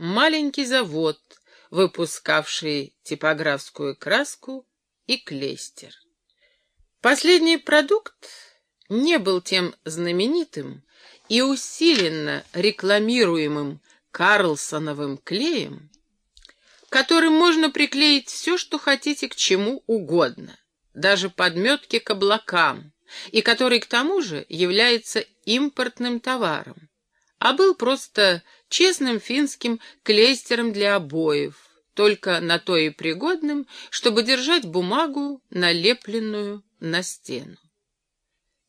маленький завод, выпускавший типографскую краску и клейстер. Последний продукт не был тем знаменитым и усиленно рекламируемым Карлсоновым клеем, которым можно приклеить все, что хотите к чему угодно, даже подметки к облакам, и который к тому же является импортным товаром, а был просто честным финским клейстером для обоев, только на то и пригодным, чтобы держать бумагу, налепленную на стену.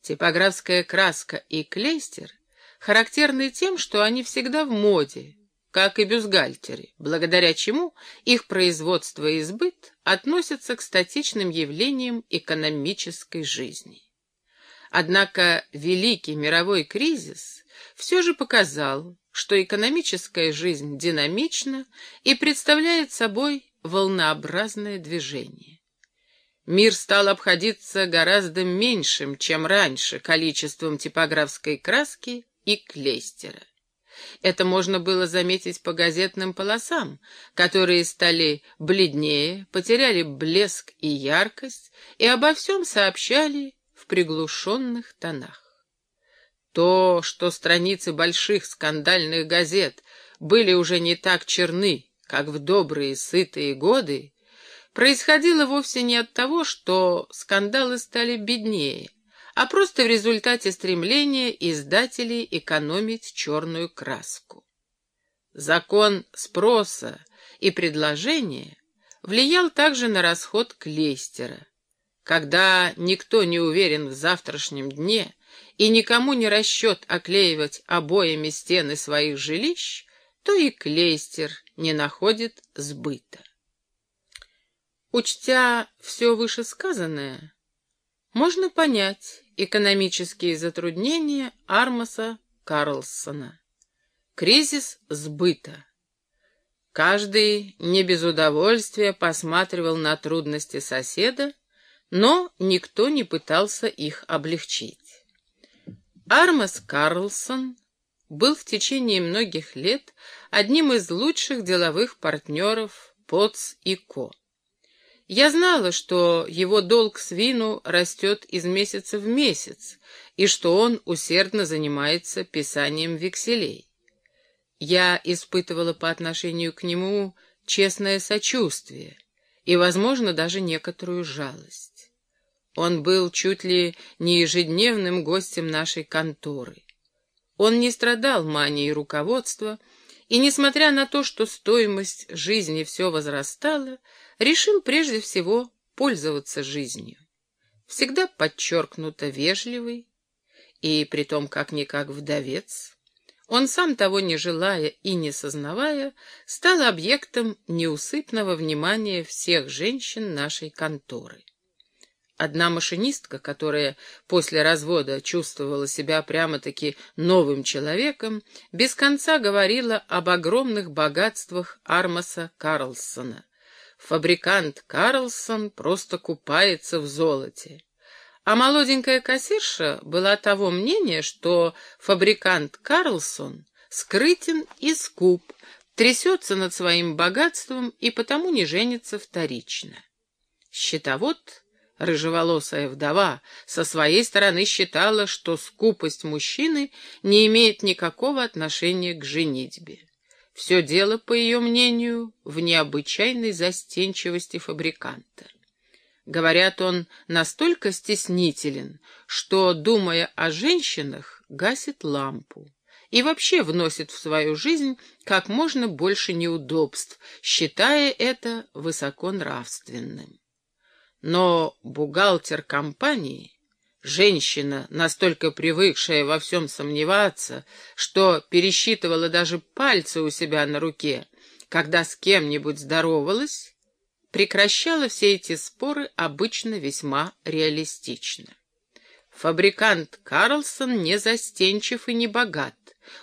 Типографская краска и клейстер характерны тем, что они всегда в моде, как и бюстгальтеры, благодаря чему их производство и сбыт относятся к статичным явлениям экономической жизни. Однако великий мировой кризис все же показал, что экономическая жизнь динамична и представляет собой волнообразное движение. Мир стал обходиться гораздо меньшим, чем раньше, количеством типографской краски и клейстера. Это можно было заметить по газетным полосам, которые стали бледнее, потеряли блеск и яркость, и обо всем сообщали в приглушенных тонах. То, что страницы больших скандальных газет были уже не так черны, как в добрые сытые годы, происходило вовсе не от того, что скандалы стали беднее, а просто в результате стремления издателей экономить черную краску. Закон спроса и предложения влиял также на расход клейстера. Когда никто не уверен в завтрашнем дне и никому не расчет оклеивать обоями стены своих жилищ, то и клейстер не находит сбыта. Учтя все вышесказанное, можно понять экономические затруднения Армаса Карлсона. Кризис сбыта. Каждый не без удовольствия посматривал на трудности соседа, но никто не пытался их облегчить. Армас Карлсон был в течение многих лет одним из лучших деловых партнеров ПОЦ и КО. Я знала, что его долг с Вину растет из месяца в месяц, и что он усердно занимается писанием векселей. Я испытывала по отношению к нему честное сочувствие и, возможно, даже некоторую жалость. Он был чуть ли не ежедневным гостем нашей конторы. Он не страдал манией руководства, и, несмотря на то, что стоимость жизни все возрастала, решил прежде всего пользоваться жизнью. Всегда подчеркнуто вежливый, и притом как-никак вдовец, он сам того не желая и не сознавая, стал объектом неусыпного внимания всех женщин нашей конторы. Одна машинистка, которая после развода чувствовала себя прямо-таки новым человеком, без конца говорила об огромных богатствах Армаса Карлсона. Фабрикант Карлсон просто купается в золоте. А молоденькая кассирша была того мнения, что фабрикант Карлсон скрытен и скуп, трясется над своим богатством и потому не женится вторично. Счетовод, рыжеволосая вдова, со своей стороны считала, что скупость мужчины не имеет никакого отношения к женитьбе. Все дело, по ее мнению, в необычайной застенчивости фабриканта. Говорят, он настолько стеснителен, что, думая о женщинах, гасит лампу и вообще вносит в свою жизнь как можно больше неудобств, считая это высоконравственным. Но бухгалтер компании Женщина, настолько привыкшая во всем сомневаться, что пересчитывала даже пальцы у себя на руке, когда с кем-нибудь здоровалась, прекращала все эти споры обычно весьма реалистично. Фабрикант Карлсон не застенчив и не богат.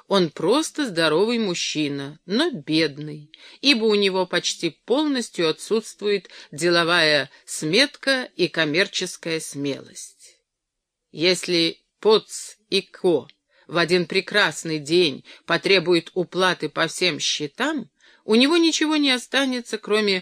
Он просто здоровый мужчина, но бедный, ибо у него почти полностью отсутствует деловая сметка и коммерческая смелость. Если Поц и Ко в один прекрасный день потребует уплаты по всем счетам, у него ничего не останется, кроме